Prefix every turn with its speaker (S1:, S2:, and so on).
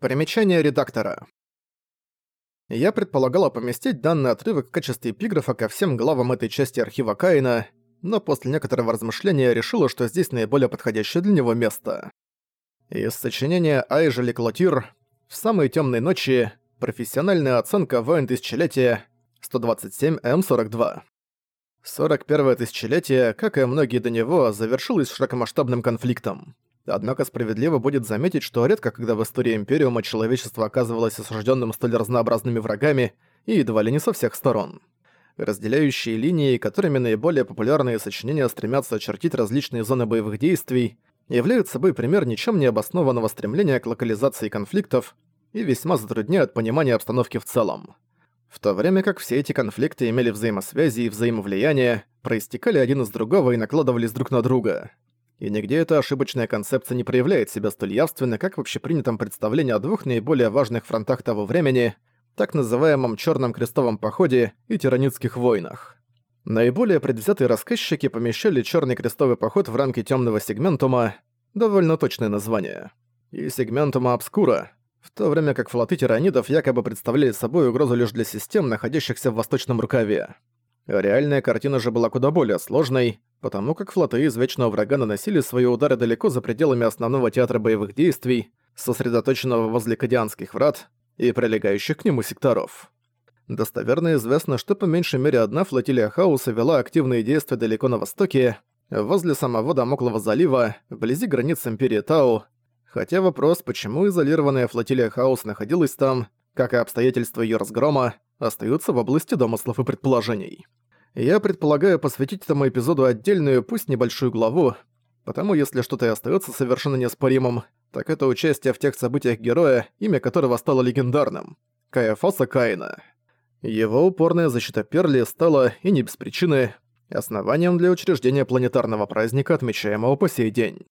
S1: Примечание редактора. Я предполагала поместить данный отрывок в качестве эпиграфа ко всем главам этой части архива Каина, но после некоторого размышления решила, что здесь наиболее подходящее для него место. Из сочинения Айжели Клотир «В самые темные ночи. Профессиональная оценка войн тысячелетия. 127М42». 41-е тысячелетие, как и многие до него, завершилось широкомасштабным конфликтом. Однако справедливо будет заметить, что редко когда в истории Империума человечество оказывалось осужденным столь разнообразными врагами и едва ли не со всех сторон. Разделяющие линии, которыми наиболее популярные сочинения стремятся очертить различные зоны боевых действий, являют собой пример ничем не обоснованного стремления к локализации конфликтов и весьма затрудняют понимание обстановки в целом. В то время как все эти конфликты имели взаимосвязи и взаимовлияние, проистекали один из другого и накладывались друг на друга – и нигде эта ошибочная концепция не проявляет себя столь явственно, как в общепринятом представлении о двух наиболее важных фронтах того времени, так называемом Черном крестовом походе и Тиранитских войнах. Наиболее предвзятые рассказчики помещали Черный крестовый поход в рамки темного сегментума, довольно точное название, и сегментума обскура, в то время как флоты тиранидов якобы представляли собой угрозу лишь для систем, находящихся в восточном рукаве. Реальная картина же была куда более сложной, потому как флоты из Вечного Врага наносили свои удары далеко за пределами основного театра боевых действий, сосредоточенного возле Кадианских врат и прилегающих к нему секторов. Достоверно известно, что по меньшей мере одна флотилия Хаоса вела активные действия далеко на востоке, возле самого Дамоклого залива, вблизи границ Империи Тау, хотя вопрос, почему изолированная флотилия Хаос находилась там, как и обстоятельства ее разгрома, остаются в области домыслов и предположений. Я предполагаю посвятить этому эпизоду отдельную, пусть небольшую главу, потому если что-то и остаётся совершенно неоспоримым, так это участие в тех событиях героя, имя которого стало легендарным — Каэфаса Каина. Его упорная защита Перли стала, и не без причины, основанием для учреждения планетарного праздника, отмечаемого по сей день.